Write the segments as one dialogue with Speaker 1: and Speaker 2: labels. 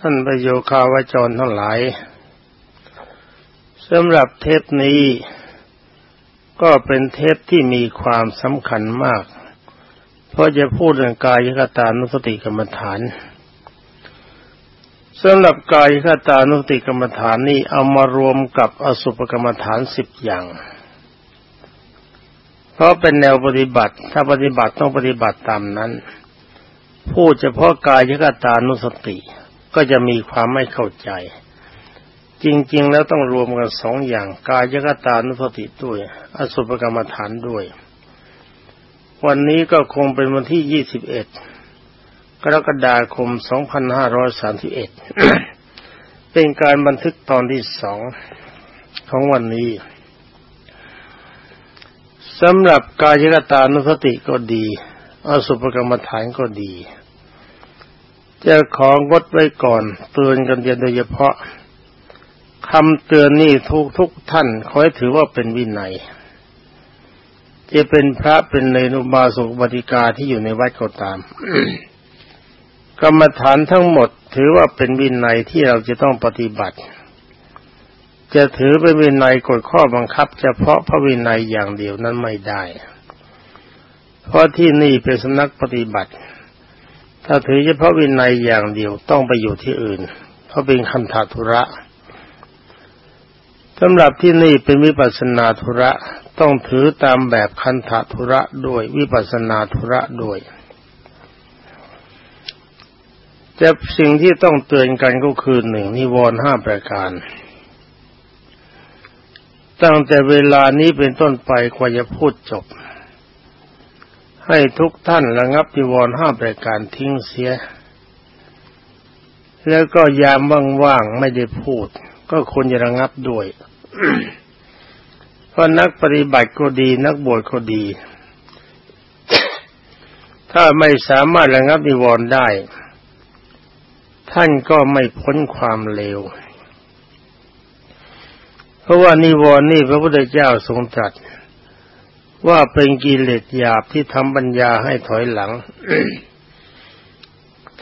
Speaker 1: ท่านประโยคาวจรทั้งหลายสำหรับเทปนี้ ก็เป็นเทปที่มีความสำคัญมาก เพราะจะพูดเรื่องกายคตานุสติกรรมฐานสำหรับกายคตานุสติกรรมฐานนี้เอามารวมกับอสุภกรรมฐานสิบอย่าง เพราะเป็นแนวปฏิบัติ ถ้าปฏิบัติต้องปฏิบัติตามนั้น พูดเฉพาะกายคตานุสติ ก็จะมีความไม่เข้าใจ จริง ๆ แล้วต้องรวมกันสองอย่างกายกตานุสติด้วย อสุภกรรมฐานด้วย วันนี้ก็คงเป็นวันที่ยี่สิบเอ็ดกรกฎาคมสองพันห้าร้อยสามสิบเอ็ดเป็นการบันทึกตอนที่สองของวันนี้สำหรับกายกตานุสติก็ดี อสุภกรรมฐานก็ดี จะของงดไว้ก่อน เตือนกันเดียโดยเฉพาะคำเตือนนี่ทุกทุกท่านขอให้ถือว่าเป็นวินัย จะเป็นพระเป็นในนุบาสุปฏิกาที่อยู่ในวัดก็ตาม กรรมฐานทั้งหมดถือว่าเป็นวินัยที่เราจะต้องปฏิบัติ จะถือเป็นวินัยกฎข้อบังคับ เฉพาะพระวินัยอย่างเดียวนั้นไม่ได้ เพราะที่นี่เป็นสำนักปฏิบัติ ถ้าถือเฉพาะวินัยอย่างเดียวต้องไปอยู่ที่อื่น เพราะเป็นคันธาธุระสำหรับที่นี่เป็นวิปัสนาธุระต้องถือตามแบบคันธาธุระด้วยวิปัสนาธุระด้วยจะสิ่งที่ต้องเตือนกันก็คือหนึ่งนิวรณ์ห้าประการ ตั้งแต่เวลานี้เป็นต้นไปกว่าจะพูดจบ ให้ทุกท่านระงับนิวรณ์ห้าประการทิ้งเสีย แล้วก็ยามว่างๆไม่ได้พูด ก็ควรจะระงับด้วยเพราะนักปฏิบัติก็ดี นักบวชก็ดี ถ้าไม่สามารถระงับนิวรณ์ได้ ท่านก็ไม่พ้นความเลว เพราะว่านิวรณ์นี่พระพุทธเจ้าทรงตรัส ว่าเป็นกิเลสหยาบที่ทำปัญญาให้ถอยหลัง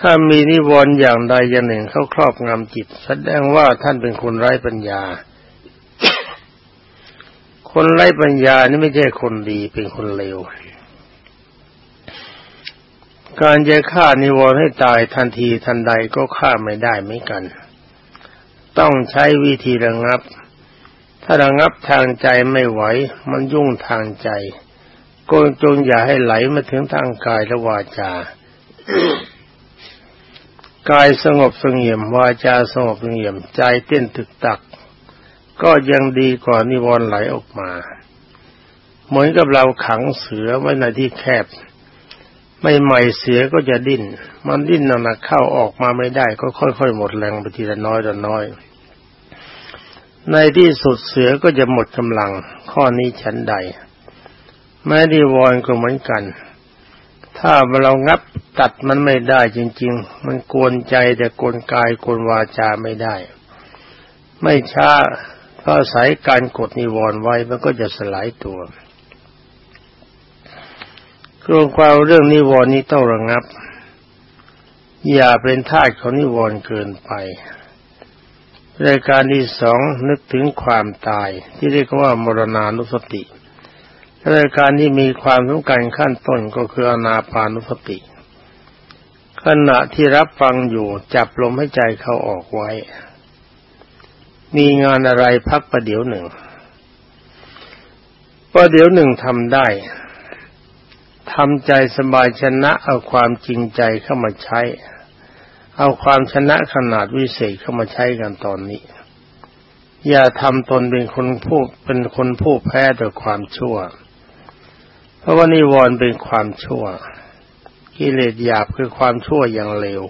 Speaker 1: ถ้ามีนิวรณ์อย่างใดอย่างหนึ่งเข้าครอบงำจิต แสดงว่าท่านเป็นคนไร้ปัญญา คนไร้ปัญญานี่ไม่ใช่คนดีเป็นคนเลว การจะฆ่านิวรณ์ให้ตายทันทีทันใดก็ฆ่าไม่ได้เหมือนกัน ต้องใช้วิธีระงับ ถ้าระงับทางใจไม่ไหว มันยุ่งทางใจก็จงอย่าให้ไหลมาถึงทางกายและวาจา กายสงบสงเงียม วาจาสงบสงเงียม ใจเต้นตึกตัก ก็ยังดีกว่านิวรณ์ไหลออกมา เหมือนกับเราขังเสือไว้ในที่แคบ ไม่ใหม่เสือก็จะดิ้น มันดิ้นหนักเข้าออกมาไม่ได้ ก็ค่อยๆหมดแรงไปทีละน้อยละน้อย ในที่สุดเสือก็จะหมดกำลัง ข้อนี้ฉันใด แม้ดีวอนก็เหมือนกัน ถ้าเรางับตัดมันไม่ได้จริง ๆ มันกวนใจแต่กวนกายกวนวาจาไม่ได้ ไม่ช้าเพราสายการกดนิวรณ์ไว้มันก็จะสลายตัวกรงความเรื่องนิวรณ์นี้ต้องระงับ อย่าเป็นทาสของนิวรณ์เกินไป รายการที่สองนึกถึงความตายที่เรียกว่ามรณานุสติรายการที่มีความสำคัญขั้นต้นก็คืออนาปานุสติ ขณะที่รับฟังอยู่จับลมให้ใจเขาออกไว้ มีงานอะไรพักประเดี๋ยวหนึ่งประเดี๋ยวหนึ่งทำได้ทำใจสบายชนะเอาความจริงใจเข้ามาใช้ เอาความชนะขนาดวิเศษเข้ามาใช้กันตอนนี้ อย่าทำตนเป็นคนผู้เป็นคนผู้แพ้ต่อความชั่ว เพราะว่านิวรณ์เป็นความชั่วกิเลสหยาบคือความชั่วอย่างเลว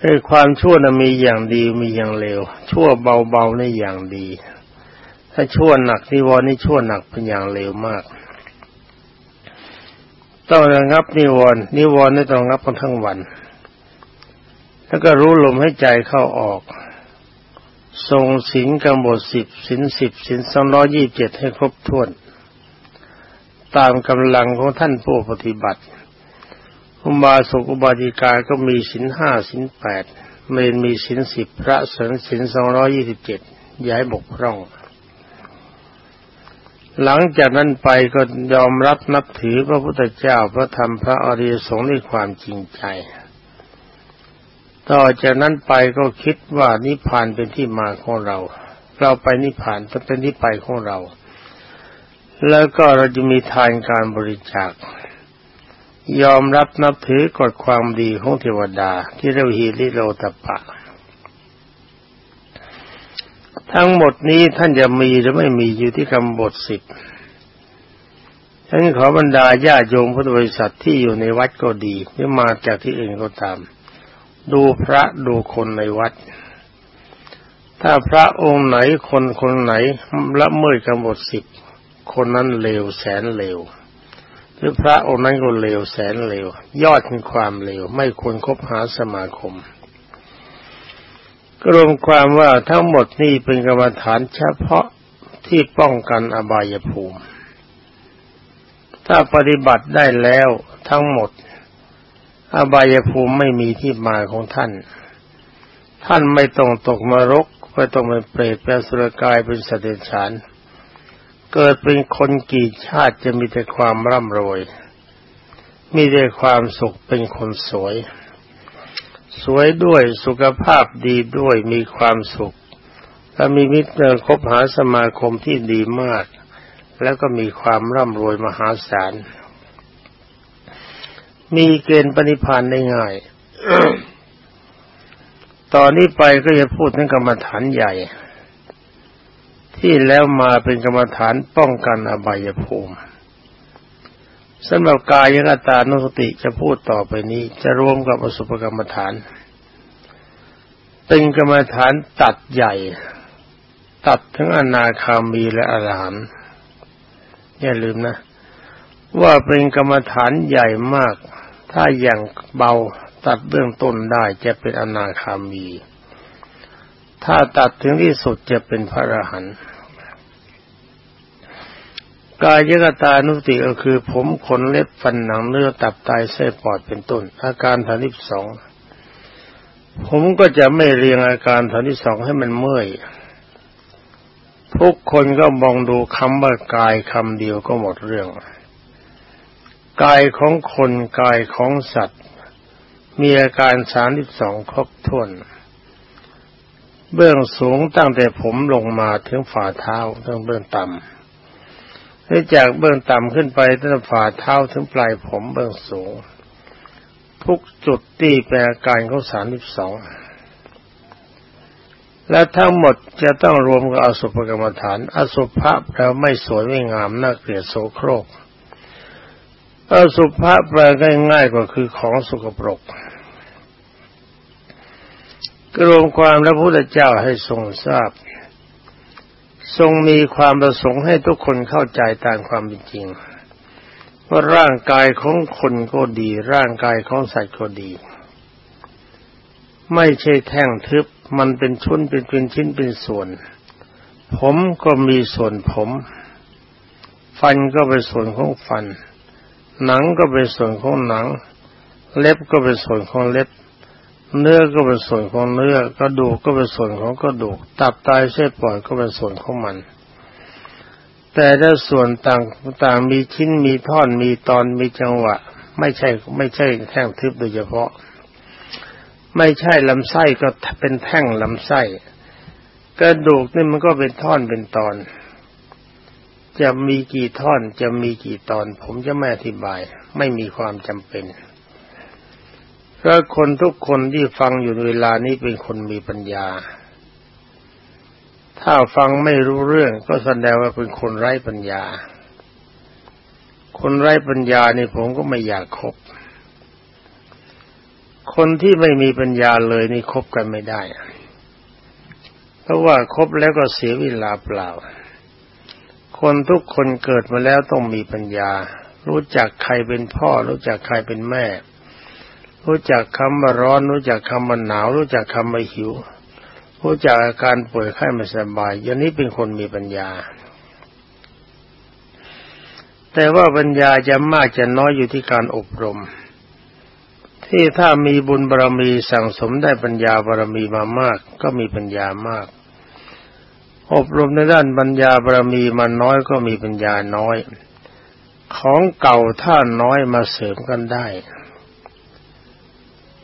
Speaker 1: ไอ้ความชั่วนะมีอย่างดีมีอย่างเลวชั่วเบาๆนี่อย่างดี ถ้าชั่วหนักนิวรณ์นี่ชั่วหนักเป็นอย่างเลวมากต้องระงับนิวรณ์นิวรณ์นี่ต้องระงับกันทั้งวัน แล้วก็รู้ลมให้ใจเข้าออก ทรงสินกำหนดสิบสินสิบสินสองร้อยี่บเจ็ดให้ครบถ้วน ตามกำลังของท่านผู้ปฏิบัติอุบาสกอุบาติกาก็มีสินห้าสินแปดเมนมีศีลสิบพระสนศีลสองร้อยี่สิบเจ็ดย้ายบกพร่อง หลังจากนั้นไปก็ยอมรับนับถือพระพุทธเจ้าพระธรรมพระอริยสงฆ์ด้วยความจริงใจ ต่อจากนั้นไปก็คิดว่านิพพานเป็นที่มาของเรา เราไปนิพพานจะเป็นที่ไปของเรา แล้วก็เราจะมีทานการบริจาค ยอมรับนับถือกฎความดีของเทวดาที่เรียกฮีริโลตปะ ทั้งหมดนี้ท่านจะมีหรือไม่มีอยู่ที่คำบทสิบฉันขอบรรดาญาโยมพุทธบริษัทที่อยู่ในวัดก็ดีหรือมาจากที่อื่นก็ตาม ดูพระดูคนในวัด ถ้าพระองค์ไหนคนคนไหนละเมิดกำหนดสิบคนนั้นเลวแสนเลวหรือพระองค์นั้นก็เลวแสนเลว ยอดของความเลว ไม่ควรคบหาสมาคมรวมความว่าทั้งหมดนี้เป็นกรรมฐานเฉพาะที่ป้องกันอบายภูมิ ถ้าปฏิบัติได้แล้วทั้งหมด อบายภูมิไม่มีที่มาของท่าน ท่านไม่ต้องตกมรกไม่ต้องเป็นเปรตเป็นสุรกายเป็นสัตว์เดรัจฉาน เกิดเป็นคนกี่ชาติจะมีแต่ความร่ำรวย มีแต่ความสุขเป็นคนสวย สวยด้วยสุขภาพดีด้วยมีความสุข และมีมิตรคบหาสมาคมที่ดีมาก แล้วก็มีความร่ำรวยมหาศาล มีเกณฑ์ปณิพานได้ง่าย ตอนนี้ไปก็จะพูดถึงกรรมฐานใหญ่ ที่แล้วมาเป็นกรรมฐานป้องกันอบายภูมิสำหรับกายกตานุสติจะพูดต่อไปนี้ จะรวมกับอสุภกรรมฐาน เป็นกรรมฐานตัดใหญ่ ตัดทั้งอนาคามีและอรหันต์อย่าลืมนะ ว่าเป็นกรรมฐานใหญ่มาก ถ้าอย่างเบาตัดเบื้องต้นได้จะเป็นอนาคามี ถ้าตัดถึงที่สุดจะเป็นพระอรหันต์กายกตานุติก็คือ ผมขนเล็บฟันหนังเนื้อตับไตเส้นปอดเป็นต้น อาการฐานิบสองผมก็จะไม่เรียงอาการฐานิสองให้มันเมื่อยทุกคนก็มองดูคำว่ากายคำเดียวก็หมดเรื่อง กายของคนกายของสัตว์ มีอาการสามสิบสองครบถ้วน เบื้องสูงตั้งแต่ผมลงมาถึงฝ่าเท้าถึงเบื้องต่ำหรือจากเบื้องต่ำขึ้นไปตั้งแต่ฝ่าเท้าถึงปลายผมเบื้องสูง ทุกจุดที่เป็นอาการของสามสิบสองและทั้งหมดจะต้องรวมกับอสุภกรรมฐาน อสุภะแปลไม่สวยไม่งามน่าเกลียดโสโครก อสุภะแปลง่ายๆกว่าคือของสกปรกกรวมความพระพุทธเจ้าให้ทรงทราบ ทรงมีความประสงค์ให้ทุกคนเข้าใจตามความเป็นจริงว่าร่างกายของคนก็ดี ร่างกายของสัตว์ก็ดี ไม่ใช่แท่งทึบมันเป็นชุนเป็นเป็นชิ้นเป็นส่วน ผมก็มีส่วนผม ฟันก็เป็นส่วนของฟัน หนังก็เป็นส่วนของหนัง เล็บก็เป็นส่วนของเล็บ เนื้อก็เป็นส่วนของเนื้อกระดูกก็เป็นส่วนของกระดูก ตับไตเส้นปอดก็เป็นส่วนของมัน แต่ถ้าส่วนต่างต่างมีชิ้นมีท่อนมีตอนมีจังหวะ ไม่ใช่ไม่ใช่แท่งทึบโดยเฉพาะ ไม่ใช่ลำไส้ก็เป็นแท่งลำไส้ กระดูกนี่มันก็เป็นท่อนเป็นตอน จะมีกี่ท่อนจะมีกี่ตอน ผมจะไม่อธิบาย ไม่มีความจำเป็นเพราะคนทุกคนที่ฟังอยู่เวลานี้เป็นคนมีปัญญา ถ้าฟังไม่รู้เรื่องก็แสดงว่าเป็นคนไร้ปัญญา คนไร้ปัญญานี่ผมก็ไม่อยากคบ คนที่ไม่มีปัญญาเลยนี่คบกันไม่ได้ เพราะว่าคบแล้วก็เสียเวลาเปล่า คนทุกคนเกิดมาแล้วต้องมีปัญญา รู้จักใครเป็นพ่อ รู้จักใครเป็นแม่ รู้จักคำว่าร้อน รู้จักคำว่าหนาว รู้จักคำว่าหิว รู้จักอาการป่วยไข้ไม่สบายอย่างนี้เป็นคนมีปัญญา แต่ว่าปัญญาจะมากจะน้อยอยู่ที่การอบรม ที่ถ้ามีบุญบารรมีสั่งสมได้ปัญญาบารรมีมามาก ก็มีปัญญามาก อบรมในด้านปัญญาบารมีมาน้อยก็มีปัญญาน้อย ของเก่าถ้าน้อยมาเสริมกันได้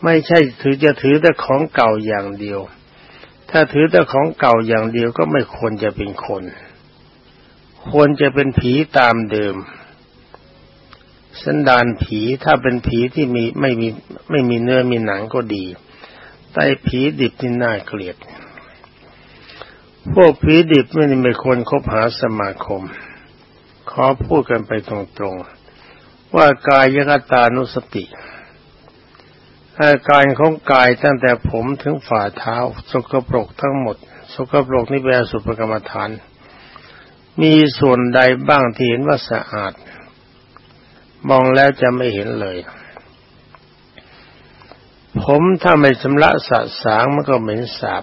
Speaker 1: ไม่ใช่ถือจะถือแต่ของเก่าอย่างเดียว ถ้าถือแต่ของเก่าอย่างเดียวก็ไม่ควรจะเป็นคน ควรจะเป็นผีตามเดิมสันดานผีถ้าเป็นผีที่มีไม่มีไม่มีเนื้อมีหนังก็ดี แต่ผีดิบนี่น่าเกลียด พวกผีดิบไม่ได้ไม่ควรคบหาสมาคม ขอพูดกันไปตรงๆ ว่ากายยกตานุสติอาการของกายตั้งแต่ผมถึงฝ่าเท้า สกปรกทั้งหมด สกปรกนี่เป็นสุภกรรมฐาน มีส่วนใดบ้างที่เห็นว่าสะอาด มองแล้วจะไม่เห็นเลย ผมถ้าไม่ชำระสะสางมันก็เหม็นสาบ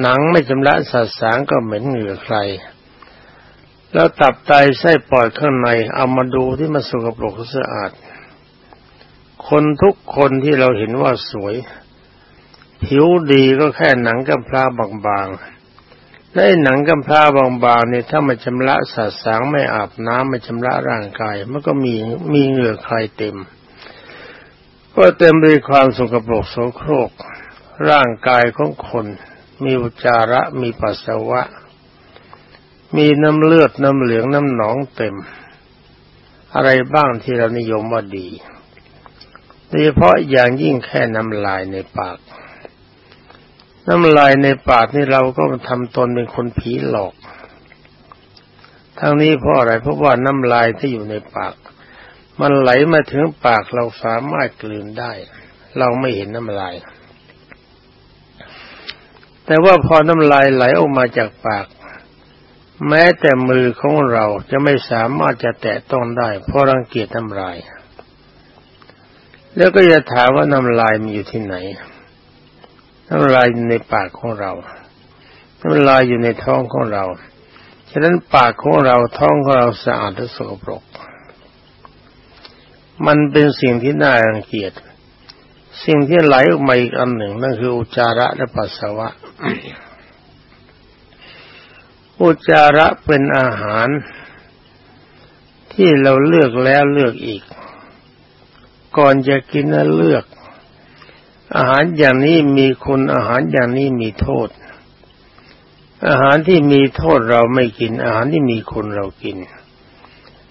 Speaker 1: หนังไม่ชำระสะสางก็เหม็นเหงื่อใคร แล้วตับไตไส้ปอดข้างในเอามาดูที่มันสกปรกสะอาด คนทุกคนที่เราเห็นว่าสวย ผิวดีก็แค่หนังกำพร้าบางๆและหนังกำพร้าบางๆเนี่ยถ้ามันชำระสัดสางไม่อาบน้ำไม่ชำระร่างกาย มันก็มีมีเหงื่อใครเต็มก็เต็มด้วยความสกปรกโสโครกร่างกายของคน มีอุจจาระมีปัสสาวะ มีน้ำเลือดน้ำเหลืองน้ำหนองเต็ม อะไรบ้างที่เรานิยมว่าดีโดยเฉพาะอย่างยิ่งแค่น้ำลายในปาก น้ำลายในปากนี่เราก็ทำตนเป็นคนผีหลอก ทั้งนี้เพราะอะไรเพราะว่าน้ำลายที่อยู่ในปาก มันไหลมาถึงปากเราสามารถกลืนได้ เราไม่เห็นน้ำลาย แต่ว่าพอน้ำลายไหลออกมาจากปาก แม้แต่มือของเราจะไม่สามารถจะแตะต้องได้ เพราะรังเกียจน้ำลาย แล้วก็จะถามว่าน้ำลายมีอยู่ที่ไหน น้ำลายอยู่ในปากของเรา น้ำลายอยู่ในท้องของเรา ฉะนั้นปากของเราท้องของเราสะอาดและสกปรก มันเป็นสิ่งที่น่ารังเกียจ สิ่งที่ไหลออกมาอีกอันหนึ่งนั่นคืออุจาระและปัสสาวะ อุจาระเป็นอาหาร ที่เราเลือกแล้วเลือกอีก ก่อนจะกินนั้นเลือก อาหารอย่างนี้มีคุณอาหารอย่างนี้มีโทษ อาหารที่มีโทษเราไม่กิน อาหารที่มีคุณเรากิน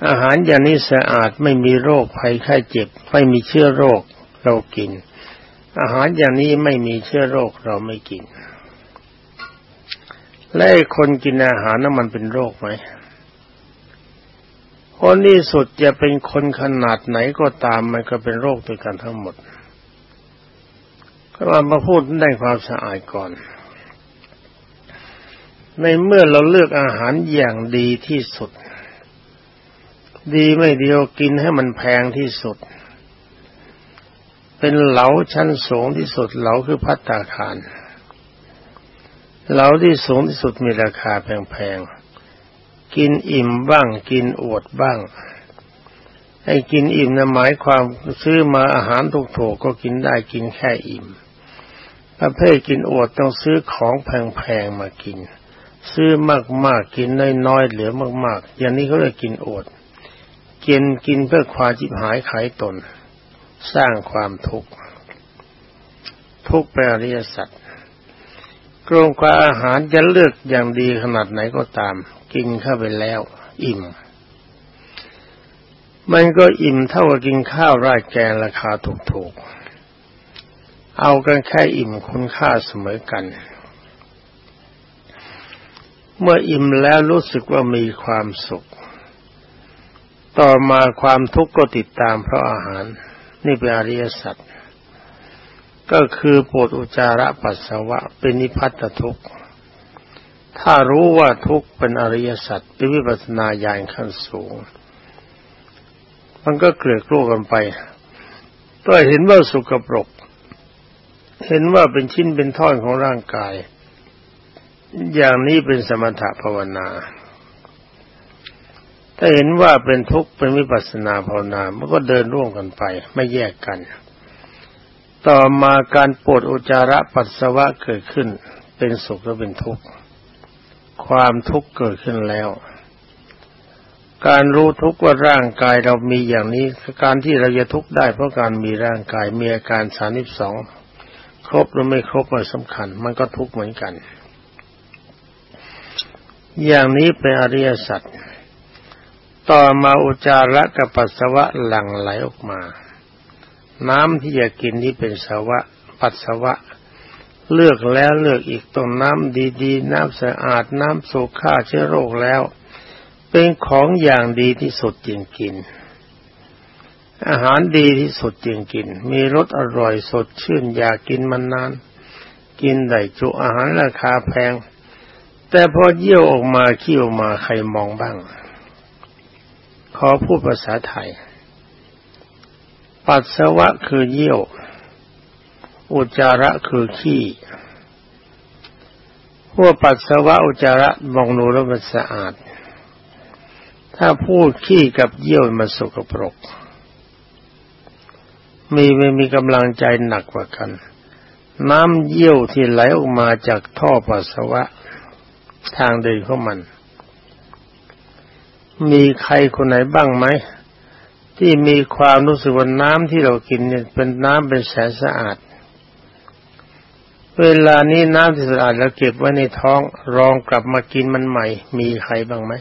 Speaker 1: อาหารอย่างนี้สะอาดไม่มีโรคภัยไข้เจ็บ ไม่มีเชื้อโรคเรากิน อาหารอย่างนี้ไม่มีเชื้อโรคเราไม่กิน และคนกินอาหารนั้นมันเป็นโรคไหมคนที่สุดจะเป็นคนขนาดไหนก็ตามมันก็เป็นโรคด้วยกันทั้งหมดก็มาพูดในความสะอาดก่อน ในเมื่อเราเลือกอาหารอย่างดีที่สุด ดีไม่เดียวกินให้มันแพงที่สุด เป็นเหลาชั้นสูงที่สุดเหลาคือพัตตาคารเหลาที่สูงที่สุดมีราคาแพงๆ กินอิ่มบ้าง กินอวดบ้างให้กินอิ่มนะหมายความซื้อมาอาหารถูกๆก็กินได้กินแค่อิ่ม ประเภทกินอวดต้องซื้อของแพงๆมากิน ซื้อมากๆกินน้อยๆเหลือมากๆ อย่างนี้เขาเรียกกินอวดกินกินเพื่อความจิบหายขายตน สร้างความทุกข์ทุกแปรริยสัตว์กรงกว่าอาหารจะเลือกอย่างดีขนาดไหนก็ตาม กินเข้าไปแล้ว อิ่ม มันก็อิ่มเท่ากับกินข้าวราดแกงราคาถูกๆ เอากันแค่อิ่มคุณค่าเสมอกัน เมื่ออิ่มแล้วรู้สึกว่ามีความสุข ต่อมาความทุกข์ก็ติดตามเพราะอาหาร นี่เป็นอริยสัจก็คือปวดอุจาระปัสสาวะเป็นนิพัตทุกข์ ถ้ารู้ว่าทุกข์เป็นอริยสัจเป็นวิปัสสนาญาณขั้นสูง มันก็เกลือกลัวกันไปก็เห็นว่าสุกปรก เห็นว่าเป็นชิ้นเป็นท่อนของร่างกาย อย่างนี้เป็นสมถะภาวนา ถ้าเห็นว่าเป็นทุกข์เป็นวิปัสนาภาวนา มันก็เดินร่วมกันไป ไม่แยกกัน ต่อมาการปวดอุจจาระปัสสาวะเกิดขึ้น เป็นสุขหรือเป็นทุกข์ ความทุกข์เกิดขึ้นแล้ว การรู้ทุกข์ว่าร่างกายเรามีอย่างนี้การที่เราจะทุกข์ได้เพราะการมีร่างกายมีอาการสามิบสองครบหรือไม่ครบมันสำคัญ มันก็ทุกข์เหมือนกัน อย่างนี้เป็นอริยสัจ ต่อมาอุจาระกับปัสสาวะหลั่งไหลออกมา น้ำที่จะกินที่เป็นสาวะ ปัสสาวะ เลือกแล้วเลือกอีกต้องน้ำดีๆ น้ำสะอาดน้ำสูฆ่าเชื้อโรคแล้ว เป็นของอย่างดีที่สุดจริงกิน อาหารดีที่สุดจริงกิน มีรสอร่อยสดชื่นอยากกินมันนาน กินได้จุอาหารราคาแพง แต่พอเยี่ยวออกมาขี้ออกมาใครมองบ้าง อพูดภาษาไทย ปัสสาวะคือเยี่ยว อุจจาระคือขี้พวกปัสสาวะอุจจาระมองดูแล้วมันสะอาด ถ้าพูดขี้กับเยี่ยวมันสกปรก มีไม่มีกำลังใจหนักกว่ากัน น้ำเยี่ยวที่ไหลออกมาจากท่อปัสสาวะ ทางเดินของมัน มีใครคนไหนบ้างไหมที่มีความรู้สึกว่าน้ำที่เรากินเนี่ยเป็นน้ำเป็นแสนสะอาด เวลานี้น้ำที่สะอาดเราเก็บไว้ในท้องรองกลับมากินมันใหม่ มีใครบ้างไหม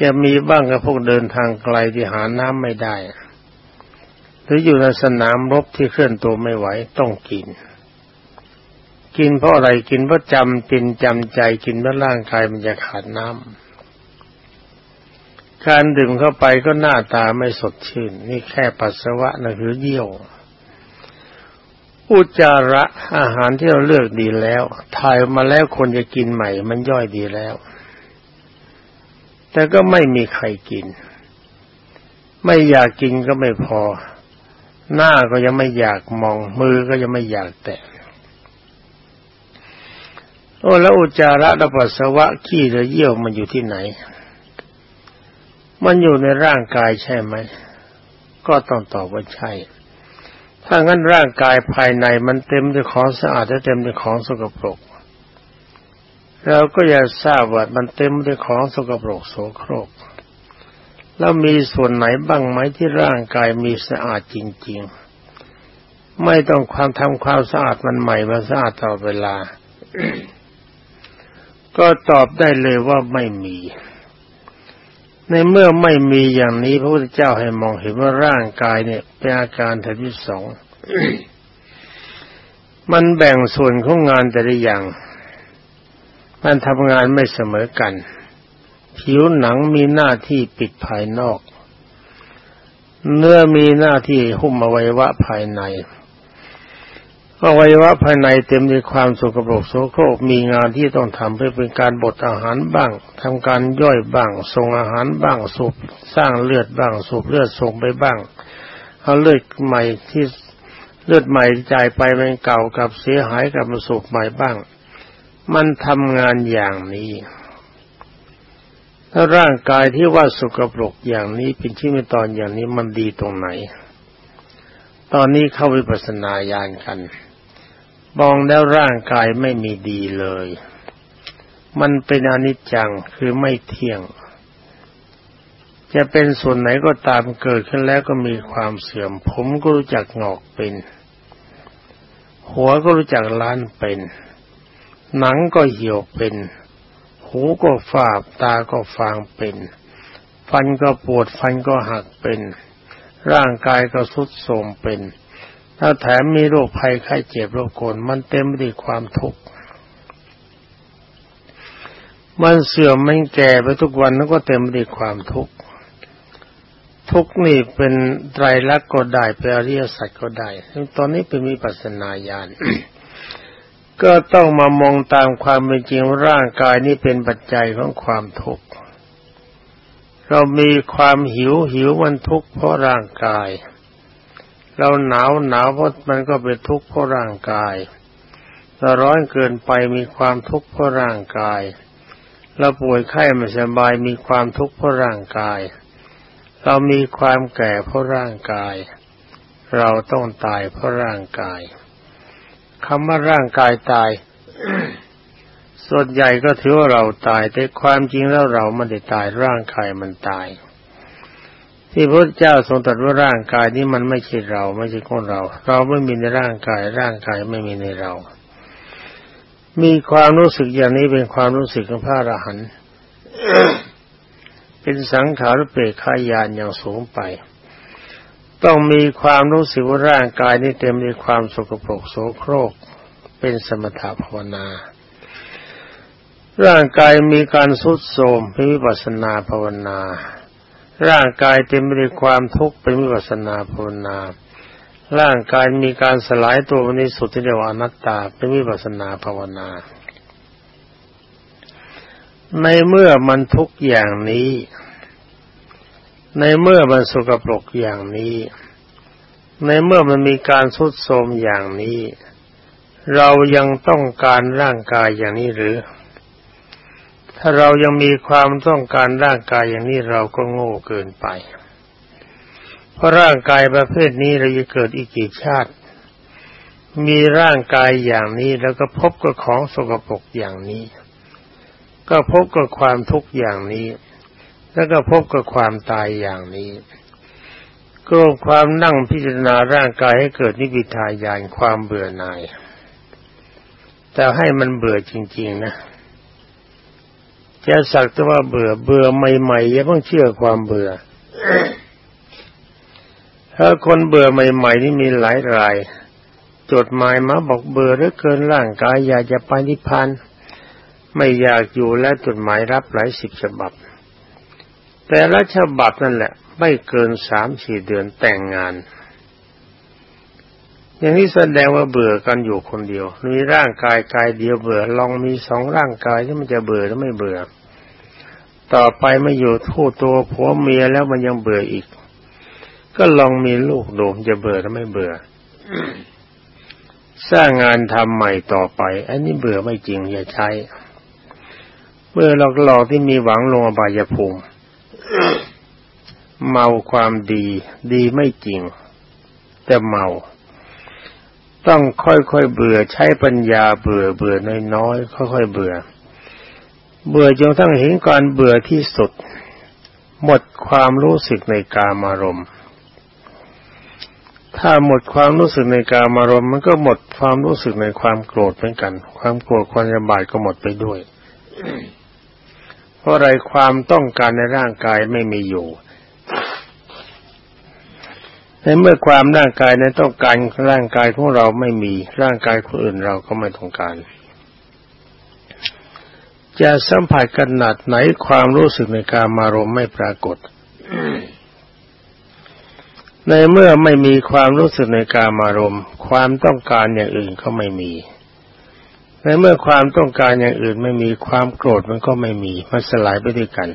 Speaker 1: จะมีบ้างกับพวกเดินทางไกลที่หาน้ำไม่ได้ หรืออยู่ในสนามรบที่เคลื่อนตัวไม่ไหวต้องกิน กินเพราะอะไรกินเพราะจำกินจำใจกินเพราะร่างกายมันจะขาดน้ำ การดื่มเข้าไปก็หน้าตาไม่สดชื่น นี่แค่ปัสสาวะนะคือเยี่ยว อุจจาระอาหารที่เราเลือกดีแล้ว ถ่ายมาแล้วคนจะกินใหม่ มันย่อยดีแล้ว แต่ก็ไม่มีใครกิน ไม่อยากกินก็ไม่พอ หน้าก็ยังไม่อยากมอง มือก็ยังไม่อยากแตะโอ้แล้วอุจจาระและปัสสาวะขี้หรือเยี่ยวมันอยู่ที่ไหน มันอยู่ในร่างกายใช่ไหม ก็ต้องตอบว่าใช่ ถ้างั้นร่างกายภายในมันเต็มด้วยของสะอาดและเต็มด้วยของสกปรก เราก็อยากทราบว่ามันเต็มด้วยของสกปรกโสโครก แล้วมีส่วนไหนบ้างไหมที่ร่างกายมีสะอาดจริง ๆ ไม่ต้องความทำความสะอาดมันใหม่มาสะอาดตลอดเวลา ก็ตอบได้เลยว่าไม่มี ในเมื่อไม่มีอย่างนี้พระพุทธเจ้าให้มองเห็นว่าร่างกายเนี่ยเป็นอาการทที่สองมันแบ่งส่วนของงานแต่ละอย่าง มันทำงานไม่เสมอกัน ผิวหนังมีหน้าที่ปิดภายนอก เนื้อมีหน้าที่หุ้มอวัยวะภายใน อวัยวะภายในเต็มด้วยความสกปรกโสโครกมีงานที่ต้องทำเพื่อเป็นการบดอาหารบ้างทำการย่อยบ้างส่งอาหารบ้างสูบสร้างเลือดบ้างสูบเลือดส่งไปบ้างเอาเลือดใหม่ที่เลือดใหม่จ่ายไปมันเก่ากับเสียหายกับมาสูบใหม่บ้าง มันทำงานอย่างนี้ถ้าร่างกายที่ว่าสกปรกอย่างนี้เป็นที่ไม่ตอนอย่างนี้มันดีตรงไหน ตอนนี้เข้าวิปัสสนาญาณกัน มองแล้วร่างกายไม่มีดีเลย มันเป็นอนิจจังคือไม่เที่ยง จะเป็นส่วนไหนก็ตามเกิดขึ้นแล้วก็มีความเสื่อม ผมก็รู้จักงอกเป็น หัวก็รู้จักล้านเป็น หนังก็เหี่ยวเป็น หูก็ฝาบตาก็ฟางเป็น ฟันก็ปวดฟันก็หักเป็น ร่างกายก็สุดโทรมเป็น ถ้าแถมมีโรคภัยไข้เจ็บโรคโกนมันเต็มไปด้วยความทุกข์มันเสื่อมมันแก่ไปทุกวันแล้วก็เต็มไปด้วยความทุกข์ทุกนี่เป็นไตรลักษณ์ก็ได้เป็นอริยสัจก็ได้ตอนนี้เป็นมีปัสนาญาณก็ต้องมามองตามความเป็นจริงร่างกายนี้เป็นปัจจัยของความทุกข์เรามีความหิวหิวมันทุกข์เพราะร่างกาย เราหนาวหนาวเพราะมันก็เป็นทุกข์เพราะร่างกายเราร้อนเกินไปมีความทุกข์เพราะร่างกาย เราป่วยไข้ไม่สบายมีความทุกข์เพราะร่างกาย เรามีความแก่เพราะร่างกาย เราต้องตายเพราะร่างกายคำว่าร่างกายตาย ส่วนใหญ่ก็ถือว่าเราตาย แต่ความจริงแล้วเราไม่ได้ตายร่างกายมันตาย ที่พระเจ้าทรงตรัสว่าร่างกายนี้มันไม่ใช่เรา ไม่ใช่ของเรา เราไม่มีในร่างกาย ร่างกายไม่มีในเรา มีความรู้สึกอย่างนี้เป็นความรู้สึกของพระอรหันต์เป็นสังขารเปรขายานอย่างสูงไป ต้องมีความรู้สึกว่าร่างกายนี้เต็มด้วยความสกปรกโสโครก เป็นสมถภาวนา ร่างกายมีการสุดโทรมเป็นวิปัสนาภาวนา ร่างกายเต็มไปด้วยความทุกข์เป็นวิปัสนาภาวนา ร่างกายมีการสลายตัวในสุดที่เรียกว่าอนัตตาเป็นวิปัสนาภาวนา ในเมื่อมันทุกอย่างนี้ ในเมื่อมันสกปรกอย่างนี้ ในเมื่อมันมีการทุดโทรมอย่างนี้ เรายังต้องการร่างกายอย่างนี้หรือ ถ้าเรายังมีความต้องการร่างกายอย่างนี้เราก็โง่เกินไป เพราะร่างกายประเภทนี้เราจะเกิดอีกกี่ชาติ มีร่างกายอย่างนี้แล้วก็พบกับของสกปรกอย่างนี้ ก็พบกับความทุกข์อย่างนี้ แล้วก็พบกับความตายอย่างนี้ก็ความนั่งพิจารณาร่างกายให้เกิดนิพิทายานความเบื่อหน่าย แต่ให้มันเบื่อจริง ๆ นะ จะสักแต่ว่าเบื่อเบื่อใหม่ๆอย่าเพิ่งเชื่อความเบื่อถ้าคนเบื่อใหม่ ๆ นี่มีหลายราย จดหมายมาบอกเบื่อเหลือเกินร่างกายอยากจะไปนิพพานไม่อยากอยู่และจดหมายรับหลายสิบฉบับ แต่ละฉบับนั่นแหละ ไม่เกินสามสี่เดือนแต่งงาน อย่างนี้แสดงว่าเบื่อกันอยู่คนเดียวมีร่างกายกายเดียวเบื่อลองมีสองร่างกายที่มันจะเบื่อหรือไม่เบื่อ ต่อไปไม่อยู่ทู่ตัวผัวเมียแล้วมันยังเบื่ออีก ก็ลองมีลูกโดมจะเบื่อหรือไม่เบื่อ สร้างงานทำใหม่ต่อไป อันนี้เบื่อไม่จริงอย่าใช้เมื่อหลอกๆที่มีหวังลงอบายภูมิเมาความดี ดีไม่จริง แต่เมา ต้องค่อยๆเบื่อใช้ปัญญาเบื่อเบื่อน้อยๆค่อยๆเบื่อ เบื่อจนทั้งเห็นการเบื่อที่สุด หมดความรู้สึกในกามารมณ์ถ้าหมดความรู้สึกในกามารมณ์มันก็หมดความรู้สึกในความโกรธเหมือนกัน ความโกรธความระบาดก็หมดไปด้วย เพราะอะไรความต้องการในร่างกายไม่มีอยู่ในเมื่อความร่างกายในต้องการร่างกายของเราไม่มีร่างกายคนอื่นเราก็ไม่ต้องการ จะสัมผัสขนาดไหนความรู้สึกในการมารมไม่ปรากฏ ในเมื่อไม่มีความรู้สึกในการมารมความต้องการอย่างอื่นก็ไม่มี ในเมื่อความต้องการอย่างอื่นไม่มีความโกรธมันก็ไม่มี มันสลายไปด้วยกัน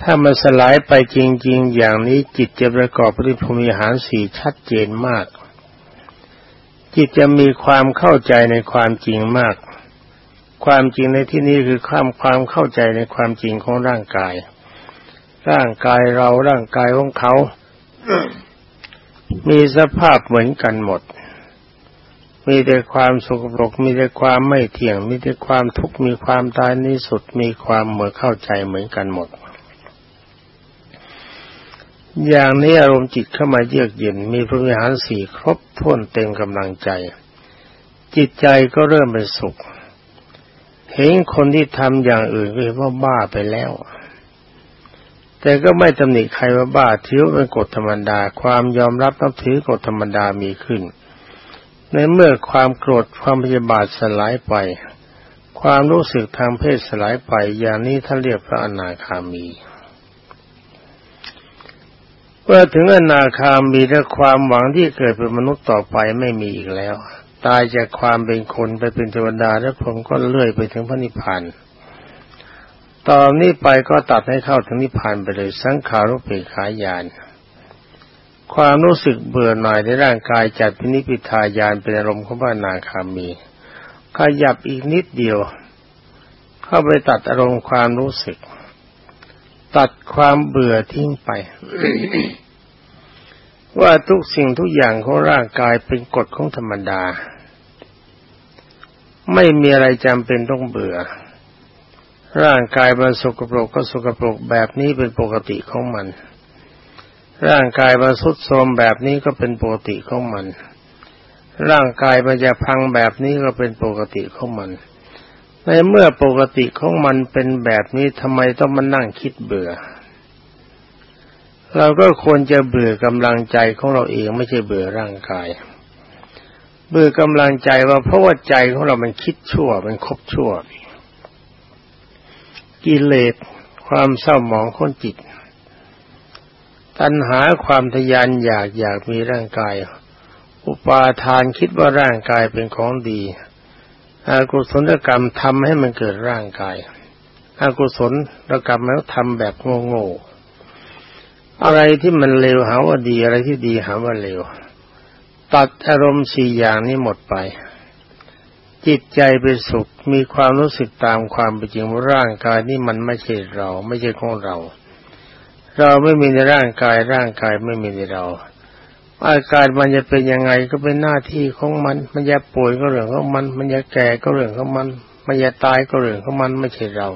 Speaker 1: ถ้ามันสลายไปจริง ๆ อย่างนี้จิตจะประกอบปด้วยภูมิหารสี่ชัดเจนมากจิตจะมีความเข้าใจในความจริงมาก ความจริงในที่นี้คือความความเข้าใจในความจริงของร่างกาย ร่างกายเราร่างกายของเขา มีสภาพเหมือนกันหมด มีแต่ความสกปรก มีแต่ความไม่เที่ยง มีแต่ความทุกข์ มีความตายนิสุด มีความเหมือเข้าใจเหมือนกันหมด อย่างนี้อารมณ์จิตเข้ามาเยือกเย็น มีพระวิหารสี่ครบถ้วนเต็มกำลังใจ จิตใจก็เริ่มเป็นสุข เห็นคนที่ทำอย่างอื่นก็เห็นว่าบ้าไปแล้ว แต่ก็ไม่ตำหนิใครว่าบ้าถือว่าเป็นกฎธรรมดา ความยอมรับนับถือกฎธรรมดามีขึ้น ในเมื่อความโกรธความพยาบาทสลายไป ความรู้สึกทางเพศสลายไปอย่างนี้ท่านเรียกพระอนาคามีเมื่อถึงอนาคามีและความหวังที่เกิดเป็นมนุษย์ต่อไปไม่มีอีกแล้ว ตายจากความเป็นคนไปเป็นเทวดาและผมก็เลื่อยไปถึงพระนิพพานตอนนี้ไปก็ตัดให้เข้าถึงนิพพานไปเลยสังขารุปเปขายาน ความรู้สึกเบื่อหน่ายในร่างกายจัดพินิพิทายานเป็นอารมณ์ของพระนาคามี ขยับอีกนิดเดียว เข้าไปตัดอารมณ์ความรู้สึก ตัดความเบื่อทิ้งไป ว่าทุกสิ่งทุกอย่างของร่างกายเป็นกฎของธรรมดา ไม่มีอะไรจำเป็นต้องเบื่อ ร่างกายมันสกปรกก็สกปรกแบบนี้เป็นปกติของมัน ร่างกายมันสุดโทมแบบนี้ก็เป็นปกติของมัน ร่างกายมันจะพังแบบนี้ก็เป็นปกติของมัน ในเมื่อปกติของมันเป็นแบบนี้ทำไมต้องมานั่งคิดเบื่อ เราก็ควรจะเบื่อกำลังใจของเราเองไม่ใช่เบื่อร่างกาย เบื่อกำลังใจว่าเพราะว่าใจของเรามันคิดชั่ว มันคบชั่ว กิเลสความเศร้าหมองคนจิต ตัณหาความทยานอยากอยากมีร่างกาย อุปาทานคิดว่าร่างกายเป็นของดีอากุศลกรรมทำให้มันเกิดร่างกายอากุศลกรรมแล้วทำแบบโง่ๆอะไรที่มันเลวหาว่าดีอะไรที่ดีหาว่าเลว ตัดอารมณ์สี่อย่างนี้หมดไป จิตใจเป็นสุขมีความรู้สึกตามความเป็นจริงว่าร่างกายนี่มันไม่ใช่เรา ไม่ใช่ของเรา เราไม่มีในร่างกายร่างกายไม่มีในเราอาการมันจะเป็นยังไงก็เป็นหน้าที่ของมัน มันจะป่วยก็เรื่องของมัน มันจะแก่ก็เรื่องของมัน มันจะตายก็เรื่องของมันไม่ใช่เรา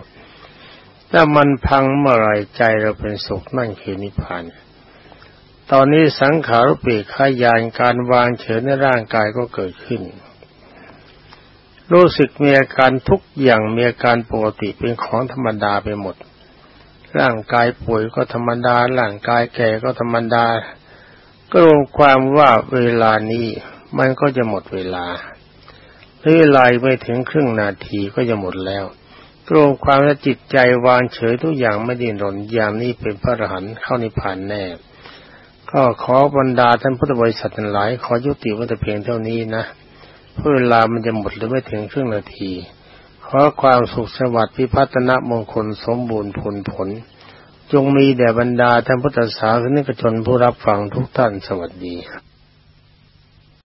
Speaker 1: ถ้ามันพังเมื่อไรใจเราเป็นสุขนั่นคือนิพพาน ตอนนี้สังขารปีขายานการวางเฉยในร่างกายก็เกิดขึ้น รู้สึกมีอาการทุกอย่างมีอาการปกติเป็นของธรรมดาไปหมด ร่างกายป่วยก็ธรรมดา ร่างกายแก่ก็ธรรมดา ก็รวมความว่าเวลานี้มันก็จะหมดเวลาเวลาไม่ถึงครึ่งนาทีก็จะหมดแล้วรวมความและจิตใจวางเฉยทุกอย่างไม่ดิ้นรนอย่างนี้เป็นพระอรหันต์เข้านิพพานแน่ ก็ขอบรรดาท่านพุทธบริษัททั้งหลายขอยุติไว้แต่เพียงเท่านี้นะเพื่อเวลามันจะหมดหรือไม่ถึงครึ่งนาที ขอความสุขสวัสดิ์พิพัฒนมงคลสมบูรณ์ผลผล จงมีแด่บรรดาท่านพุทธศาสนิกชนผู้รับฟังทุกท่านสวัสดี